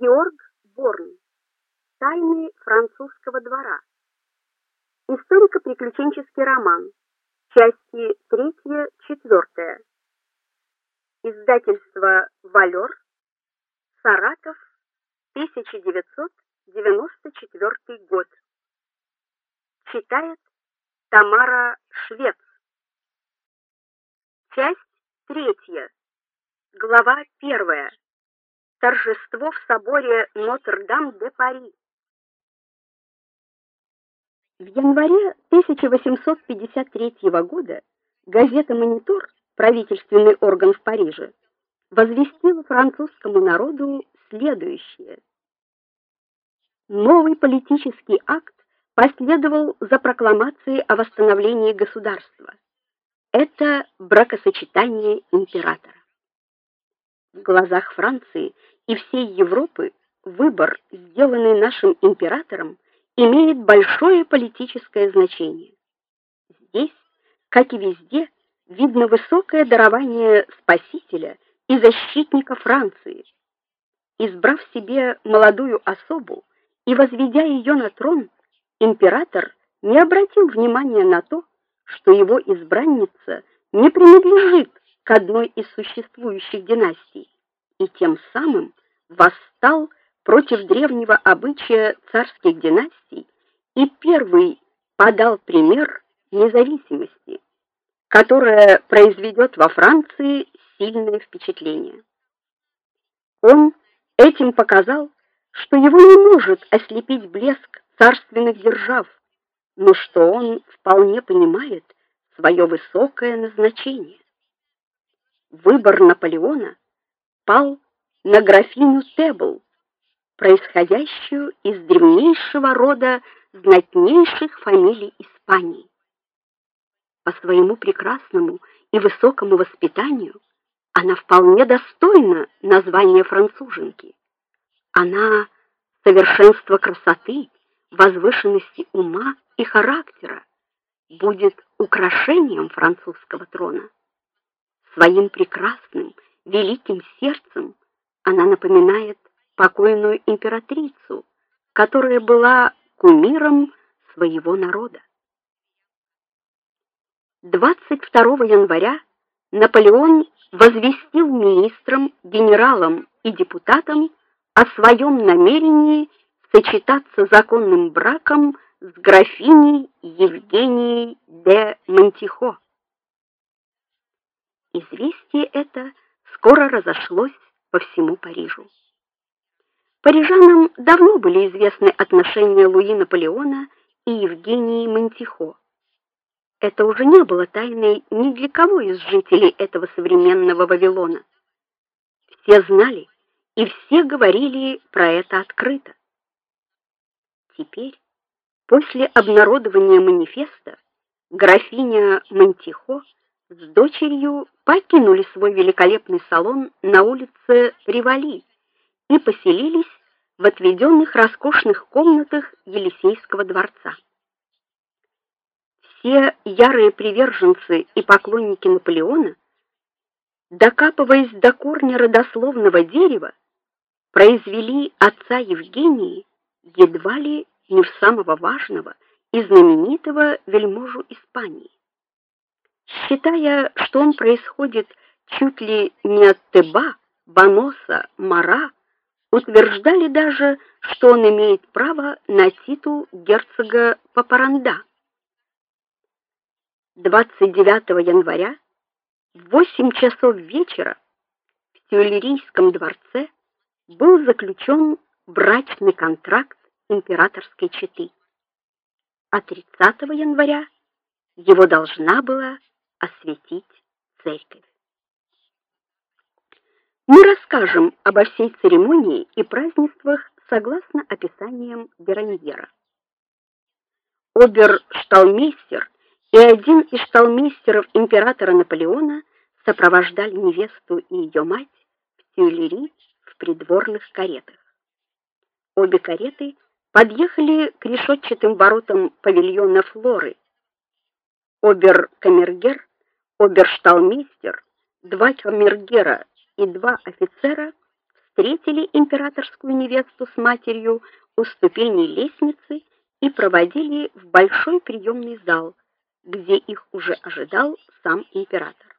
Георг Борн. Тайны французского двора. Историко-приключенческий роман. Части 3-4. Издательство Валёр. Саратов, 1994 год. Читает Тамара Швец. Часть третья. Глава первая. Торжество в соборе Нотр-Дам-де-Пари. В январе 1853 года газета Монитор, правительственный орган в Париже, возвестила французскому народу следующее: Новый политический акт последовал за прокламацией о восстановлении государства. Это бракосочетание императора. Глазах Франции и всей Европы выбор, сделанный нашим императором, имеет большое политическое значение. Здесь, как и везде, видно высокое дарование спасителя и защитника Франции. Избрав себе молодую особу и возведя ее на трон, император не обратил внимания на то, что его избранница не принадлежит к одной из существующих династий и тем самым восстал против древнего обычая царских династий и первый подал пример независимости, которая произведет во Франции сильное впечатление. Он этим показал, что его не может ослепить блеск царственных держав, но что он вполне понимает свое высокое назначение. Выбор Наполеона пал на графиню Тебл, происходящую из древнейшего рода знатнейших фамилий Испании. По своему прекрасному и высокому воспитанию она вполне достойна названия француженки. Она совершенство красоты, возвышенности ума и характера будет украшением французского трона. Своим прекрасным, великим сердцем она напоминает покойную императрицу, которая была кумиром своего народа. 22 января Наполеон возвестил министрам, генералам и депутатам о своем намерении сочетаться законным браком с графиней Евгенией де Монтихо. Известие это скоро разошлось по всему Парижу. Парижанам давно были известны отношения Луи Наполеона и Евгении Монтихо. Это уже не было тайной ни для кого из жителей этого современного Вавилона. Все знали и все говорили про это открыто. Теперь, после обнародования манифеста, графиня Монтихо с дочерью покинули свой великолепный салон на улице Ривали и поселились в отведенных роскошных комнатах Елисейского дворца. Все ярые приверженцы и поклонники Наполеона, докапываясь до корня родословного дерева, произвели отца Евгении едва ли не в самого важного и знаменитого вельможу Испании считая, что он происходит чуть ли не от Теба, Баноса, Мара, утверждали даже, что он имеет право на титул герцога Папаранда. 29 января в 8 часов вечера в Тюильрийском дворце был заключен брачный контракт императорской четы. А 30 января его должна была осветить церковь. Мы расскажем обо всей церемонии и празднествах согласно описаниям Бераньера. Обершталмейстер и один из шталмейстеров императора Наполеона сопровождали невесту и ее мать в Тюильри в придворных каретах. Обе кареты подъехали к решетчатым воротам павильона Флоры. Обер-камергер обершталмейстер, два камергера и два офицера встретили императорскую невесту с матерью у ступеней лестницы и проводили в большой приемный зал, где их уже ожидал сам император.